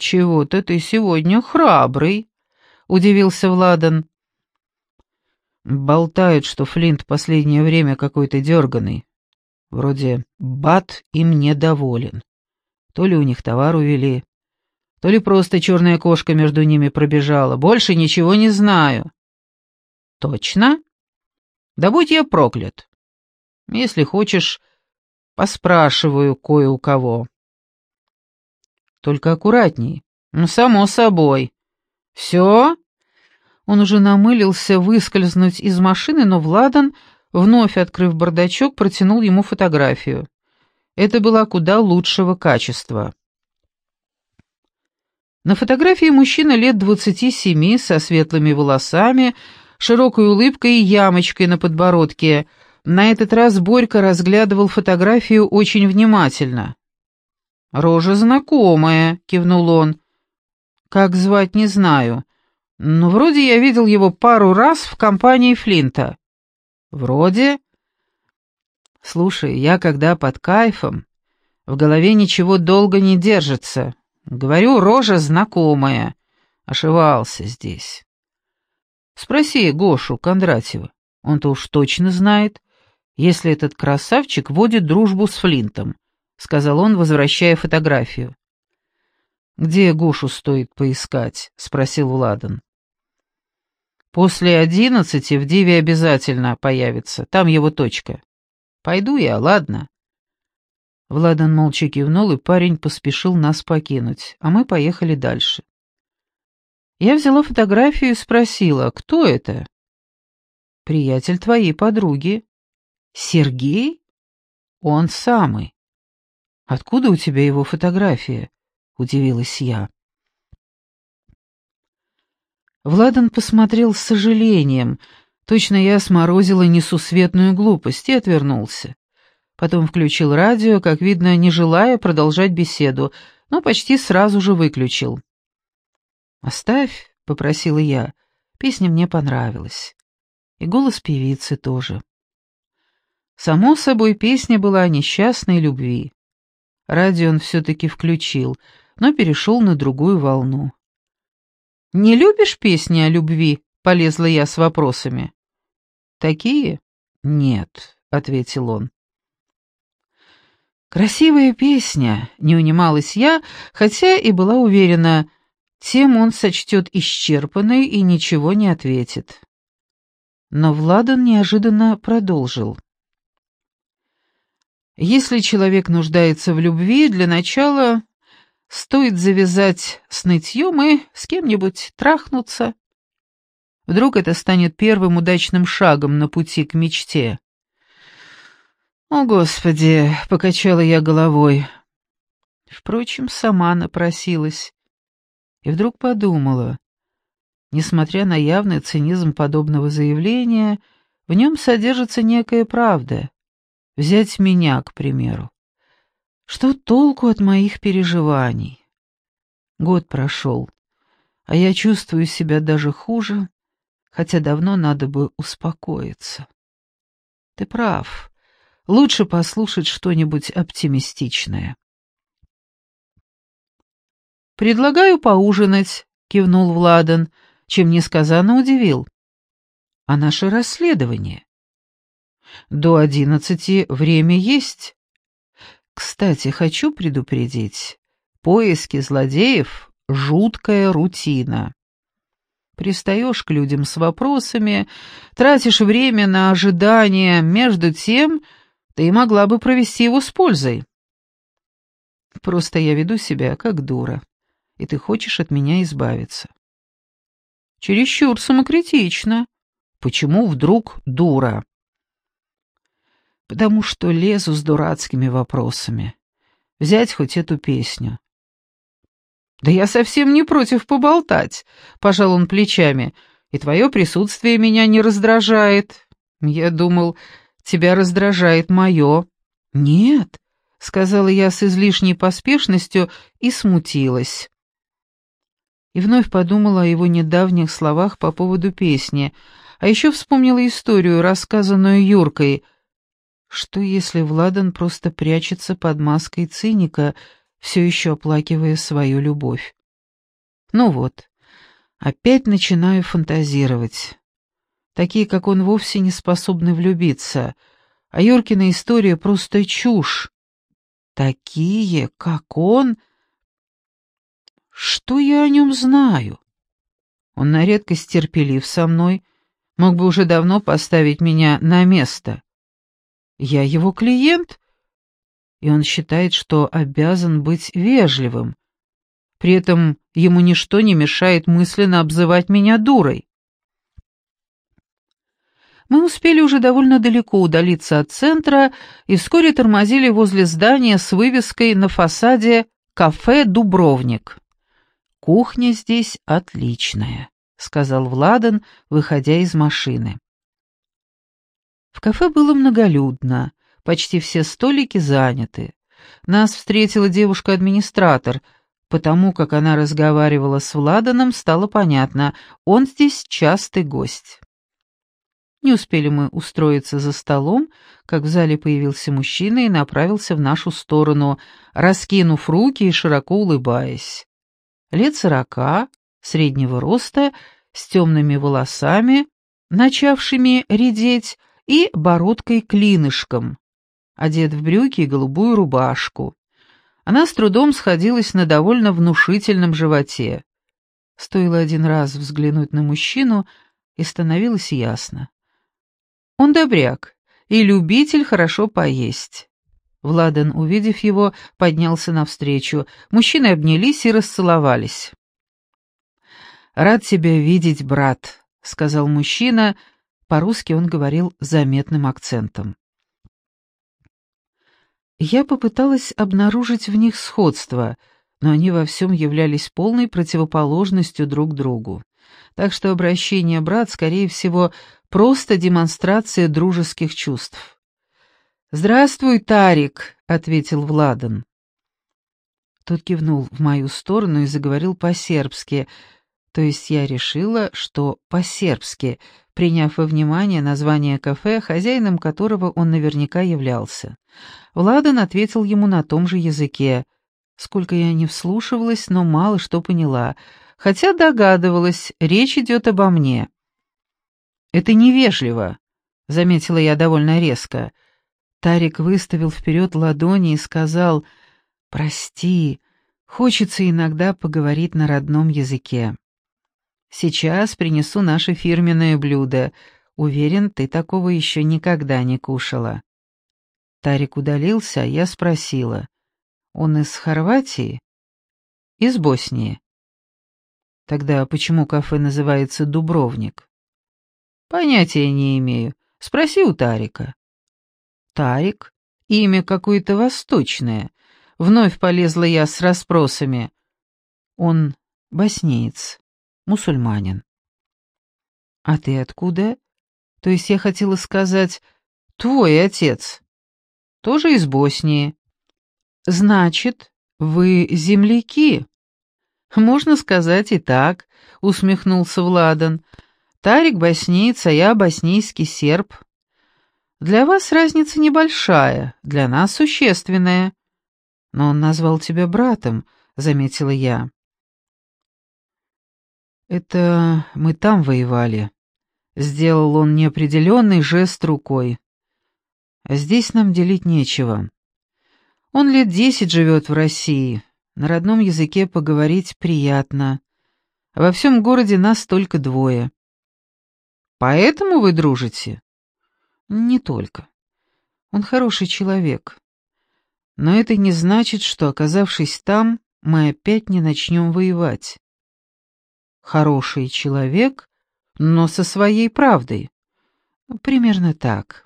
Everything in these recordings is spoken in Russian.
«Чего-то ты сегодня храбрый», — удивился Владан. Болтают, что Флинт последнее время какой-то дерганый. Вроде бат им недоволен. То ли у них товар увели, то ли просто черная кошка между ними пробежала. Больше ничего не знаю. Точно? Да будь я проклят. Если хочешь, поспрашиваю кое у кого. Только аккуратней. Ну, само собой. Все? Он уже намылился выскользнуть из машины, но Владан, вновь открыв бардачок, протянул ему фотографию. Это была куда лучшего качества. На фотографии мужчина лет двадцати семи, со светлыми волосами, широкой улыбкой и ямочкой на подбородке. На этот раз Борька разглядывал фотографию очень внимательно. «Рожа знакомая», — кивнул он. «Как звать, не знаю. Но вроде я видел его пару раз в компании Флинта». «Вроде?» «Слушай, я когда под кайфом, в голове ничего долго не держится. Говорю, рожа знакомая. Ошивался здесь. Спроси Гошу Кондратьева. Он-то уж точно знает, если этот красавчик водит дружбу с Флинтом, сказал он, возвращая фотографию. Где Гошу стоит поискать? спросил Владан. После одиннадцати в Диве обязательно появится, там его точка. Пойду я, ладно? Владан молча кивнул, и парень поспешил нас покинуть, а мы поехали дальше. Я взяла фотографию и спросила, кто это? «Приятель твоей подруги». «Сергей?» «Он самый». «Откуда у тебя его фотография?» — удивилась я. Владан посмотрел с сожалением. Точно я сморозила несусветную глупость и отвернулся. Потом включил радио, как видно, не желая продолжать беседу, но почти сразу же выключил. «Оставь», — попросила я, — песня мне понравилась. И голос певицы тоже. Само собой, песня была о несчастной любви. Радио он все-таки включил, но перешел на другую волну. «Не любишь песни о любви?» — полезла я с вопросами. «Такие?» «Нет», — ответил он. «Красивая песня», — не унималась я, хотя и была уверена, тем он сочтет исчерпанной и ничего не ответит. Но Владан неожиданно продолжил. «Если человек нуждается в любви, для начала стоит завязать с нытьем и с кем-нибудь трахнуться. Вдруг это станет первым удачным шагом на пути к мечте». «О, Господи!» — покачала я головой. Впрочем, сама напросилась. И вдруг подумала, несмотря на явный цинизм подобного заявления, в нем содержится некая правда. Взять меня, к примеру. Что толку от моих переживаний? Год прошел, а я чувствую себя даже хуже, хотя давно надо бы успокоиться. Ты прав. Лучше послушать что-нибудь оптимистичное. «Предлагаю поужинать», — кивнул Владан, чем несказанно удивил. «А наше расследование?» «До одиннадцати время есть. Кстати, хочу предупредить, поиски злодеев — жуткая рутина. Пристаешь к людям с вопросами, тратишь время на ожидание, между тем ты могла бы провести его с пользой. Просто я веду себя как дура, и ты хочешь от меня избавиться. Чересчур самокритично. Почему вдруг дура? Потому что лезу с дурацкими вопросами. Взять хоть эту песню. «Да я совсем не против поболтать», — пожал он плечами, — «и твое присутствие меня не раздражает. Я думал, тебя раздражает мое». «Нет», — сказала я с излишней поспешностью и смутилась. И вновь подумала о его недавних словах по поводу песни, а еще вспомнила историю, рассказанную Юркой. Что если Владан просто прячется под маской циника, все еще оплакивая свою любовь? Ну вот, опять начинаю фантазировать. Такие, как он, вовсе не способны влюбиться, а Юркина история просто чушь. Такие, как он... Что я о нем знаю? Он на редкость терпелив со мной, мог бы уже давно поставить меня на место. Я его клиент, и он считает, что обязан быть вежливым. При этом ему ничто не мешает мысленно обзывать меня дурой. Мы успели уже довольно далеко удалиться от центра и вскоре тормозили возле здания с вывеской на фасаде «Кафе Дубровник». «Кухня здесь отличная», — сказал Владан, выходя из машины. В кафе было многолюдно, почти все столики заняты. Нас встретила девушка-администратор. Потому как она разговаривала с Владаном, стало понятно, он здесь частый гость. Не успели мы устроиться за столом, как в зале появился мужчина и направился в нашу сторону, раскинув руки и широко улыбаясь. Лет сорока, среднего роста, с темными волосами, начавшими редеть, и бородкой-клинышком, одет в брюки и голубую рубашку. Она с трудом сходилась на довольно внушительном животе. Стоило один раз взглянуть на мужчину, и становилось ясно. Он добряк и любитель хорошо поесть. Владан, увидев его, поднялся навстречу. Мужчины обнялись и расцеловались. «Рад тебя видеть, брат», — сказал мужчина, — по-русски он говорил заметным акцентом. Я попыталась обнаружить в них сходство, но они во всем являлись полной противоположностью друг другу. Так что обращение «брат», скорее всего, просто демонстрация дружеских чувств. «Здравствуй, Тарик», — ответил Владан. Тот кивнул в мою сторону и заговорил по-сербски, то есть я решила, что по-сербски, приняв во внимание название кафе, хозяином которого он наверняка являлся. Владан ответил ему на том же языке. Сколько я не вслушивалась, но мало что поняла, хотя догадывалась, речь идет обо мне. «Это невежливо», — заметила я довольно резко. Тарик выставил вперед ладони и сказал «Прости, хочется иногда поговорить на родном языке». Сейчас принесу наше фирменное блюдо. Уверен, ты такого еще никогда не кушала». Тарик удалился, а я спросила. «Он из Хорватии?» «Из Боснии». «Тогда почему кафе называется «Дубровник»?» «Понятия не имею. Спроси у Тарика». «Тарик? Имя какое-то восточное». Вновь полезла я с расспросами. «Он боснеец» мусульманин. А ты откуда? То есть я хотела сказать, твой отец. Тоже из Боснии. Значит, вы земляки? Можно сказать и так, усмехнулся Владан. Тарик боснеец, а я боснийский серб. Для вас разница небольшая, для нас существенная. Но он назвал тебя братом, заметила я. «Это мы там воевали», — сделал он неопределенный жест рукой. «А здесь нам делить нечего. Он лет десять живет в России, на родном языке поговорить приятно. Во всем городе нас только двое». «Поэтому вы дружите?» «Не только. Он хороший человек. Но это не значит, что, оказавшись там, мы опять не начнем воевать хороший человек, но со своей правдой. Примерно так.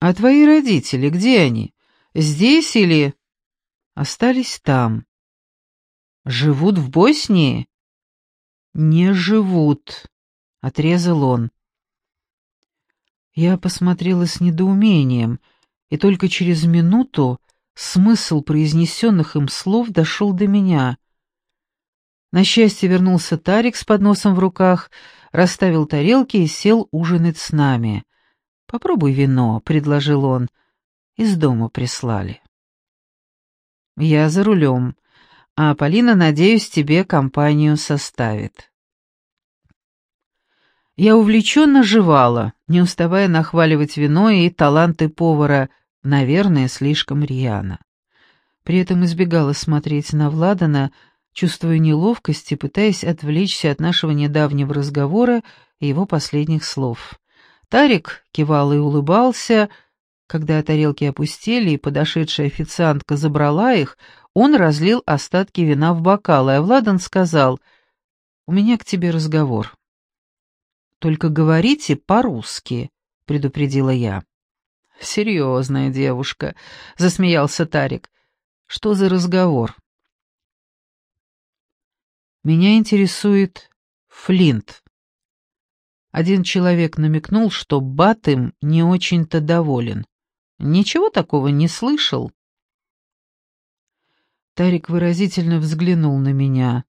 А твои родители, где они? Здесь или... Остались там. Живут в Боснии? Не живут, отрезал он. Я посмотрела с недоумением, и только через минуту смысл произнесенных им слов дошел до меня. На счастье вернулся Тарик с подносом в руках, расставил тарелки и сел ужинать с нами. «Попробуй вино», — предложил он. «Из дома прислали». «Я за рулем. А Полина, надеюсь, тебе компанию составит. Я увлеченно жевала, не уставая нахваливать вино и таланты повара, наверное, слишком рьяно. При этом избегала смотреть на Владана, чувствуя неловкость и пытаясь отвлечься от нашего недавнего разговора и его последних слов. Тарик кивал и улыбался. Когда тарелки опустили и подошедшая официантка забрала их, он разлил остатки вина в бокалы, а Владан сказал, «У меня к тебе разговор». «Только говорите по-русски», — предупредила я. «Серьезная девушка», — засмеялся Тарик. «Что за разговор?» «Меня интересует Флинт». Один человек намекнул, что Бат им не очень-то доволен. Ничего такого не слышал. Тарик выразительно взглянул на меня,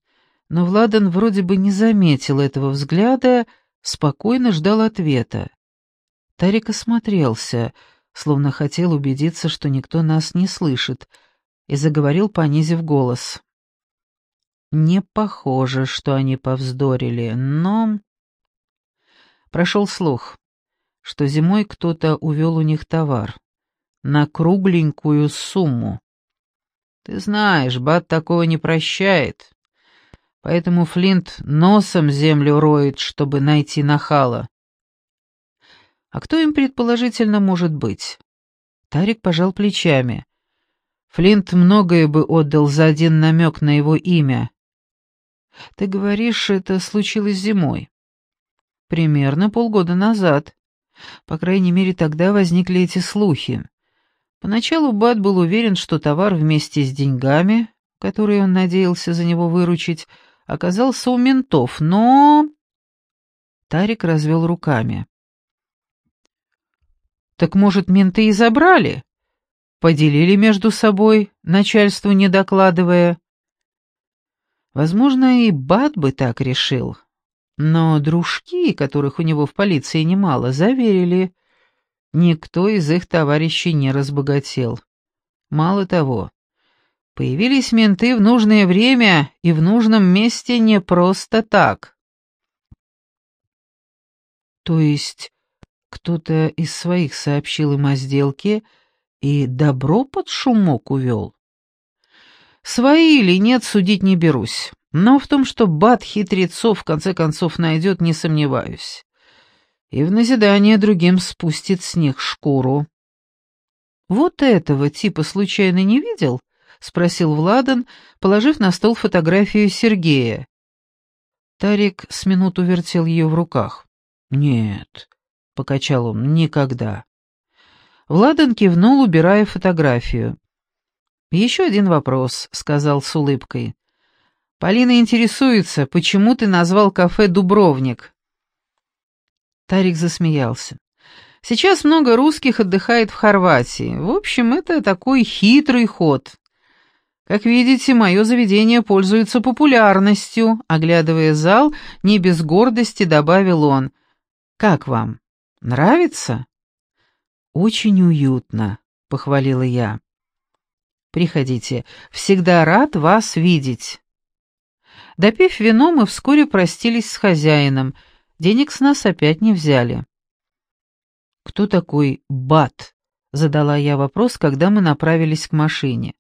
но Владан вроде бы не заметил этого взгляда, спокойно ждал ответа. Тарик осмотрелся, словно хотел убедиться, что никто нас не слышит, и заговорил, понизив голос. Не похоже, что они повздорили, но... Прошел слух, что зимой кто-то увел у них товар на кругленькую сумму. Ты знаешь, Бат такого не прощает. Поэтому Флинт носом землю роет, чтобы найти нахала. А кто им предположительно может быть? Тарик пожал плечами. Флинт многое бы отдал за один намек на его имя. Ты говоришь, это случилось зимой? Примерно полгода назад. По крайней мере, тогда возникли эти слухи. Поначалу Бат был уверен, что товар вместе с деньгами, которые он надеялся за него выручить, оказался у ментов, но... Тарик развел руками. «Так, может, менты и забрали?» Поделили между собой, начальству не докладывая. Возможно, и Бат бы так решил. Но дружки, которых у него в полиции немало, заверили, никто из их товарищей не разбогател. Мало того, Появились менты в нужное время и в нужном месте не просто так. То есть кто-то из своих сообщил им о сделке и добро под шумок увел? Свои или нет, судить не берусь. Но в том, что Бат хитрецов в конце концов найдет, не сомневаюсь. И в назидание другим спустит с них шкуру. Вот этого типа случайно не видел? — спросил Владан, положив на стол фотографию Сергея. Тарик с минуту вертел ее в руках. «Нет», — покачал он, — «никогда». Владан кивнул, убирая фотографию. «Еще один вопрос», — сказал с улыбкой. «Полина интересуется, почему ты назвал кафе «Дубровник»?» Тарик засмеялся. «Сейчас много русских отдыхает в Хорватии. В общем, это такой хитрый ход. Как видите, мое заведение пользуется популярностью, оглядывая зал, не без гордости добавил он. Как вам? Нравится? Очень уютно, похвалила я. Приходите, всегда рад вас видеть. Допив вино, мы вскоре простились с хозяином. Денег с нас опять не взяли. «Кто такой Бат?» — задала я вопрос, когда мы направились к машине.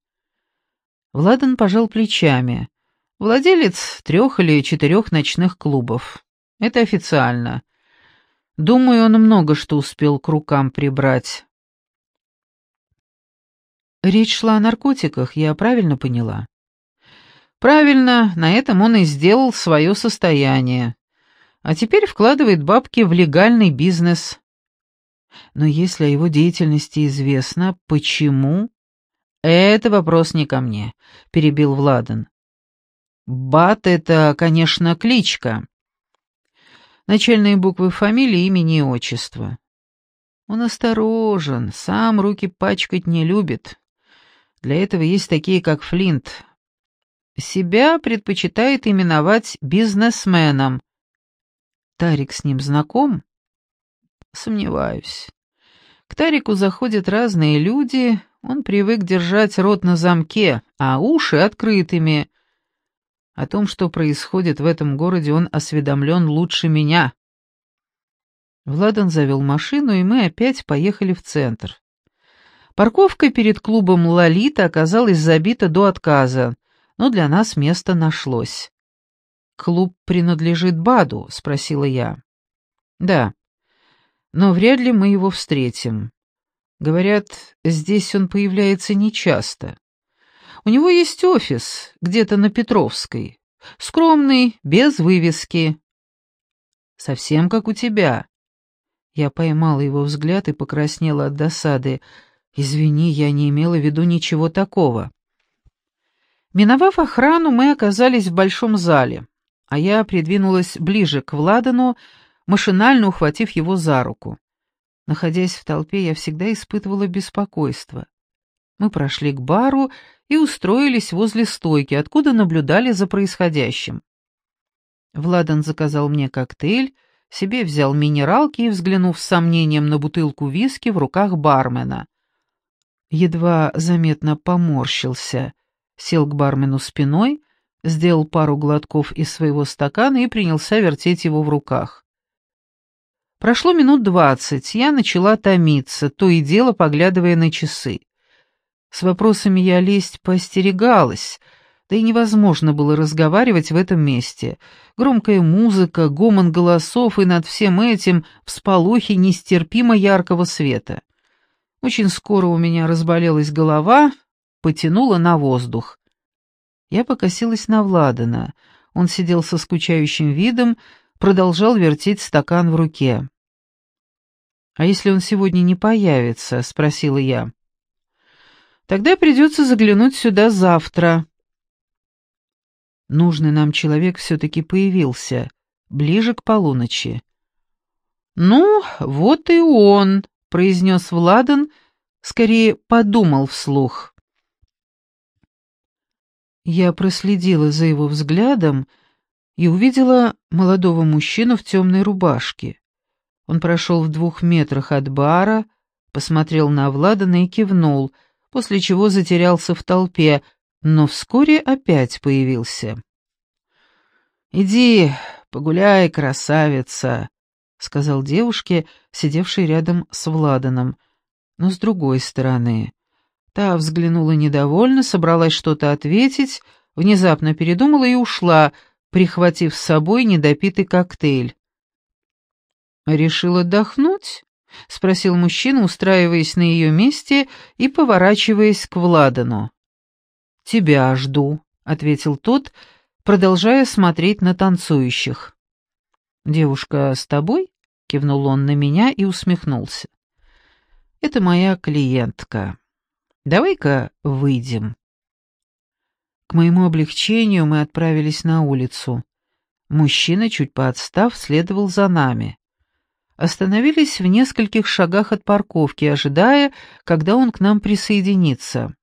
Владан пожал плечами. Владелец трех или четырех ночных клубов. Это официально. Думаю, он много что успел к рукам прибрать. Речь шла о наркотиках, я правильно поняла? Правильно, на этом он и сделал свое состояние. А теперь вкладывает бабки в легальный бизнес. Но если о его деятельности известно, почему «Это вопрос не ко мне», — перебил Владан. «Бат — это, конечно, кличка. Начальные буквы фамилии, имени и отчества. Он осторожен, сам руки пачкать не любит. Для этого есть такие, как Флинт. Себя предпочитает именовать бизнесменом. Тарик с ним знаком? Сомневаюсь. К Тарику заходят разные люди, он привык держать рот на замке, а уши открытыми. О том, что происходит в этом городе, он осведомлен лучше меня. Владан завел машину, и мы опять поехали в центр. Парковка перед клубом «Лолита» оказалась забита до отказа, но для нас место нашлось. «Клуб принадлежит Баду?» — спросила я. «Да, но вряд ли мы его встретим. Говорят, здесь он появляется нечасто. У него есть офис где-то на Петровской. Скромный, без вывески. Совсем как у тебя. Я поймала его взгляд и покраснела от досады. Извини, я не имела в виду ничего такого. Миновав охрану, мы оказались в большом зале, а я придвинулась ближе к Владану, машинально ухватив его за руку. Находясь в толпе, я всегда испытывала беспокойство. Мы прошли к бару и устроились возле стойки, откуда наблюдали за происходящим. Владан заказал мне коктейль, себе взял минералки и, взглянув с сомнением на бутылку виски в руках бармена. Едва заметно поморщился, сел к бармену спиной, сделал пару глотков из своего стакана и принялся вертеть его в руках. Прошло минут двадцать, я начала томиться, то и дело поглядывая на часы. С вопросами я лезть поостерегалась, да и невозможно было разговаривать в этом месте. Громкая музыка, гомон голосов и над всем этим всполохи нестерпимо яркого света. Очень скоро у меня разболелась голова, потянула на воздух. Я покосилась на Владана. Он сидел со скучающим видом, продолжал вертеть стакан в руке. «А если он сегодня не появится?» — спросила я. «Тогда придется заглянуть сюда завтра». Нужный нам человек все-таки появился, ближе к полуночи. «Ну, вот и он», — произнес Владан, скорее подумал вслух. Я проследила за его взглядом и увидела молодого мужчину в темной рубашке. Он прошел в двух метрах от бара, посмотрел на Владана и кивнул, после чего затерялся в толпе, но вскоре опять появился. «Иди, погуляй, красавица», — сказал девушке, сидевшей рядом с Владаном, но с другой стороны. Та взглянула недовольно, собралась что-то ответить, внезапно передумала и ушла, прихватив с собой недопитый коктейль. «Решил отдохнуть?» — спросил мужчина, устраиваясь на ее месте и поворачиваясь к Владану. «Тебя жду», — ответил тот, продолжая смотреть на танцующих. «Девушка с тобой?» — кивнул он на меня и усмехнулся. «Это моя клиентка. Давай-ка выйдем». К моему облегчению мы отправились на улицу. Мужчина, чуть поотстав, следовал за нами остановились в нескольких шагах от парковки, ожидая, когда он к нам присоединится.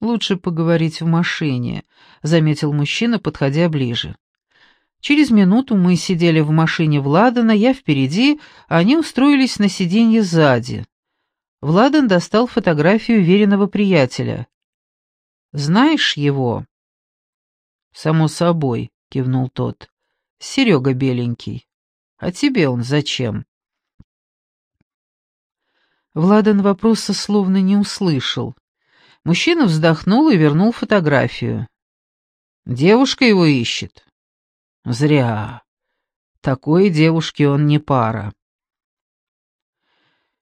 «Лучше поговорить в машине», — заметил мужчина, подходя ближе. Через минуту мы сидели в машине Владана, я впереди, а они устроились на сиденье сзади. Владан достал фотографию веренного приятеля. «Знаешь его?» «Само собой», — кивнул тот. «Серега беленький». А тебе он зачем?» Владан вопроса словно не услышал. Мужчина вздохнул и вернул фотографию. «Девушка его ищет». «Зря. Такой девушке он не пара».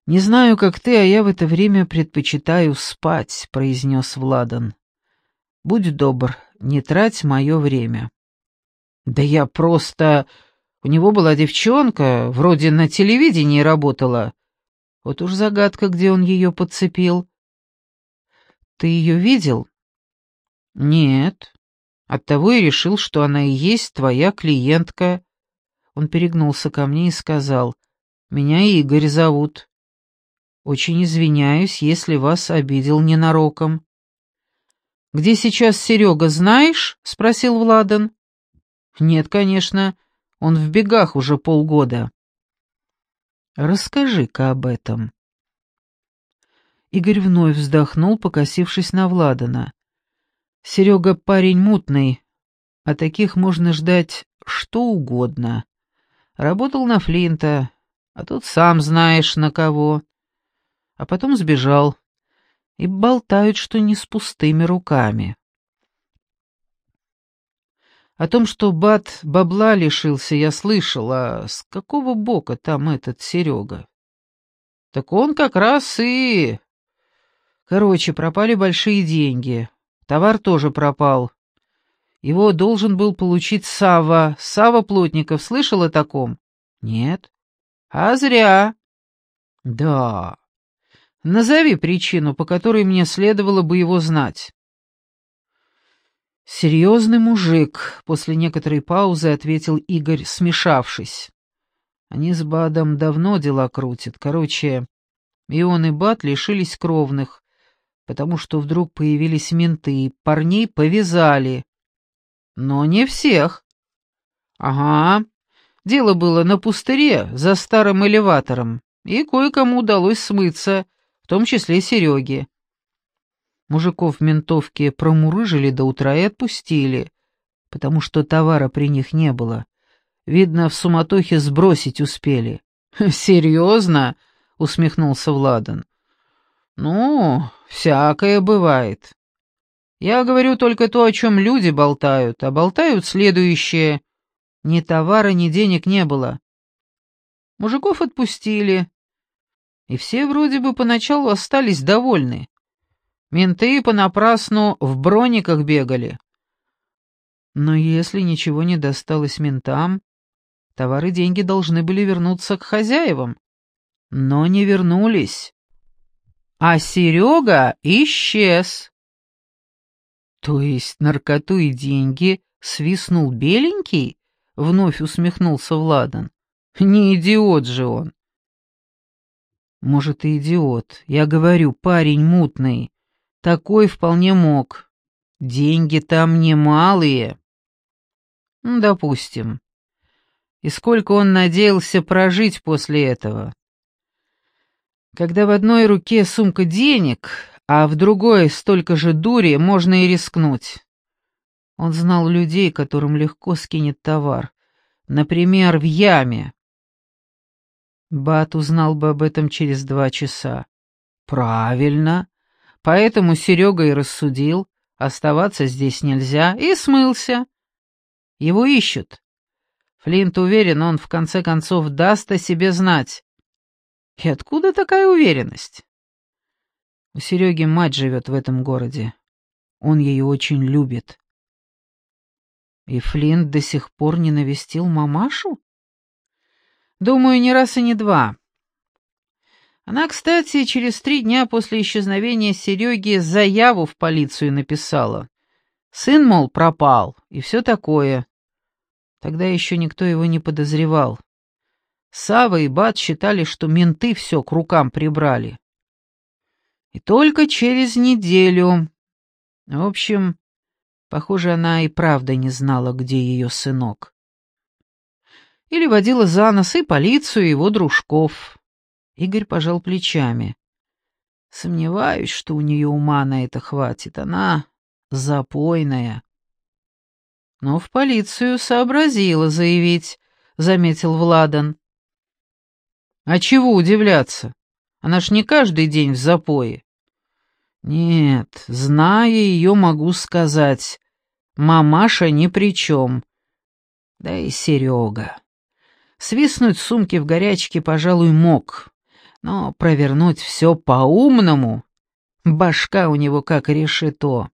«Не знаю, как ты, а я в это время предпочитаю спать», — произнес Владан. «Будь добр, не трать мое время». «Да я просто...» У него была девчонка, вроде на телевидении работала. Вот уж загадка, где он ее подцепил. Ты ее видел? Нет. Оттого и решил, что она и есть твоя клиентка. Он перегнулся ко мне и сказал, «Меня Игорь зовут. Очень извиняюсь, если вас обидел ненароком». «Где сейчас Серега, знаешь?» — спросил Владан. «Нет, конечно. Он в бегах уже полгода. Расскажи-ка об этом. Игорь вновь вздохнул, покосившись на Владана. Серега парень мутный, А таких можно ждать что угодно. Работал на Флинта, а тут сам знаешь на кого. А потом сбежал. И болтают, что не с пустыми руками. О том, что Бат бабла лишился, я слышал, а с какого бока там этот Серега? Так он как раз и... Короче, пропали большие деньги. Товар тоже пропал. Его должен был получить Сава. Сава Плотников, слышал о таком? Нет. А зря. Да. Назови причину, по которой мне следовало бы его знать. «Серьезный мужик», — после некоторой паузы ответил Игорь, смешавшись. «Они с Бадом давно дела крутят. Короче, и он, и Бад лишились кровных, потому что вдруг появились менты, парней повязали. Но не всех. Ага, дело было на пустыре, за старым элеватором, и кое-кому удалось смыться, в том числе Сереге. Мужиков в ментовке промурыжили до утра и отпустили, потому что товара при них не было. Видно, в суматохе сбросить успели. «Серьезно?» — усмехнулся Владан. «Ну, всякое бывает. Я говорю только то, о чем люди болтают, а болтают следующее. Ни товара, ни денег не было. Мужиков отпустили, и все вроде бы поначалу остались довольны. Менты понапрасну в брониках бегали. Но если ничего не досталось ментам, товары деньги должны были вернуться к хозяевам. Но не вернулись. А Серега исчез. То есть наркоту и деньги свистнул беленький? Вновь усмехнулся Владан. Не идиот же он. Может, и идиот. Я говорю, парень мутный. Такой вполне мог. Деньги там немалые. Допустим. И сколько он надеялся прожить после этого? Когда в одной руке сумка денег, а в другой столько же дури, можно и рискнуть. Он знал людей, которым легко скинет товар. Например, в яме. Бат узнал бы об этом через два часа. Правильно. Поэтому Серега и рассудил, оставаться здесь нельзя, и смылся. Его ищут. Флинт уверен, он в конце концов даст о себе знать. И откуда такая уверенность? У Сереги мать живет в этом городе. Он ее очень любит. И Флинт до сих пор не навестил мамашу? Думаю, не раз и не два. Она, кстати, через три дня после исчезновения Сереги заяву в полицию написала. Сын, мол, пропал, и все такое. Тогда еще никто его не подозревал. Сава и Бат считали, что менты все к рукам прибрали. И только через неделю... В общем, похоже, она и правда не знала, где ее сынок. Или водила за нос и полицию, и его дружков. Игорь пожал плечами. Сомневаюсь, что у нее ума на это хватит. Она запойная. Но в полицию сообразила заявить, заметил Владан. А чего удивляться? Она ж не каждый день в запое. Нет, зная ее, могу сказать, мамаша ни при чем. Да и Серега. Свистнуть сумки в горячке, пожалуй, мог, но провернуть все по-умному... Башка у него как решето.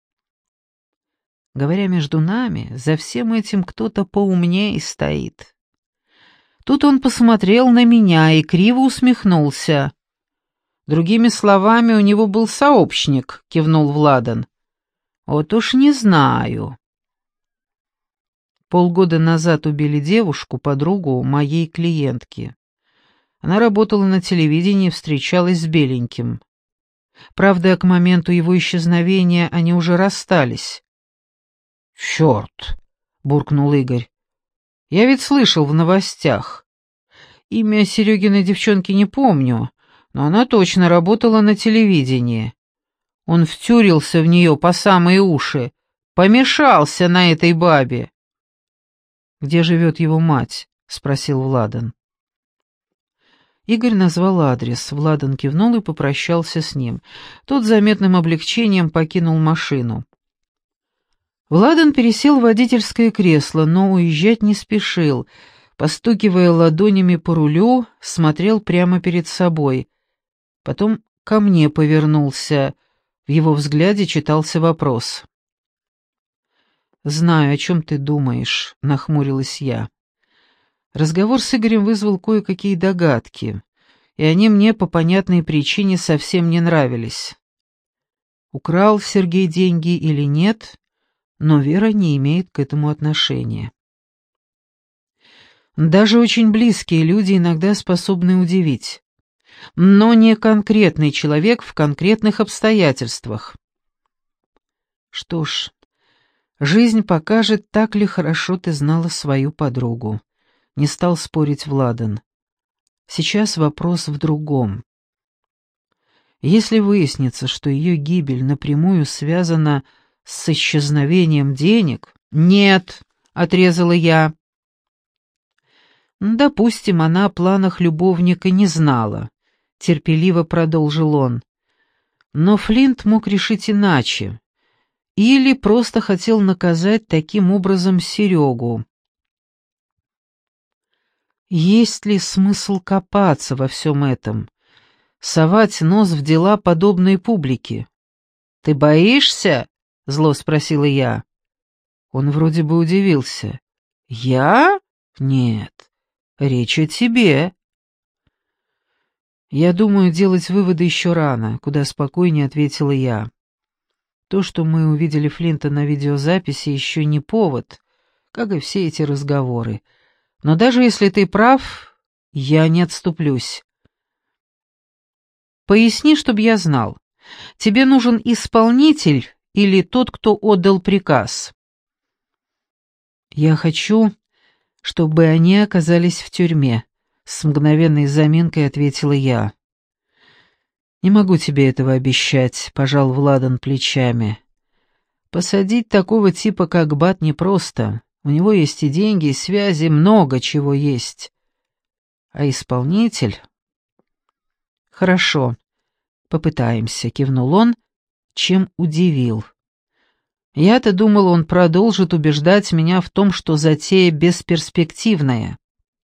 Говоря между нами, за всем этим кто-то поумнее стоит. Тут он посмотрел на меня и криво усмехнулся. Другими словами, у него был сообщник, кивнул Владан. Вот уж не знаю. Полгода назад убили девушку, подругу моей клиентки. Она работала на телевидении, встречалась с Беленьким. Правда, к моменту его исчезновения они уже расстались. «Черт!» — буркнул Игорь. «Я ведь слышал в новостях. Имя Серегиной девчонки не помню, но она точно работала на телевидении. Он втюрился в нее по самые уши, помешался на этой бабе. где живет его мать?» — спросил Владан. Игорь назвал адрес. Владан кивнул и попрощался с ним. Тот заметным облегчением покинул машину. Владан пересел в водительское кресло, но уезжать не спешил. Постукивая ладонями по рулю, смотрел прямо перед собой. Потом ко мне повернулся. В его взгляде читался вопрос. «Знаю, о чем ты думаешь», — нахмурилась я. Разговор с Игорем вызвал кое-какие догадки, и они мне по понятной причине совсем не нравились. Украл Сергей деньги или нет, но Вера не имеет к этому отношения. Даже очень близкие люди иногда способны удивить, но не конкретный человек в конкретных обстоятельствах. Что ж, жизнь покажет, так ли хорошо ты знала свою подругу. Не стал спорить Владан. Сейчас вопрос в другом. Если выяснится, что ее гибель напрямую связана с исчезновением денег? Нет, отрезала я. Допустим, она о планах любовника не знала, терпеливо продолжил он. Но Флинт мог решить иначе. Или просто хотел наказать таким образом Серегу. Есть ли смысл копаться во всем этом? Совать нос в дела подобной публики? Ты боишься? Зло спросила я. Он вроде бы удивился. Я? Нет. Речь о тебе. Я думаю, делать выводы еще рано, куда спокойнее ответила я. То, что мы увидели Флинта на видеозаписи, еще не повод, как и все эти разговоры. Но даже если ты прав, я не отступлюсь. Поясни, чтобы я знал. Тебе нужен исполнитель или тот, кто отдал приказ? Я хочу, чтобы они оказались в тюрьме, с мгновенной заминкой ответила я. Не могу тебе этого обещать, пожал Владан плечами. Посадить такого типа, как Бат, непросто. У него есть и деньги, и связи, много чего есть. А исполнитель... Хорошо, попытаемся, кивнул он, чем удивил. Я-то думал, он продолжит убеждать меня в том, что затея бесперспективная.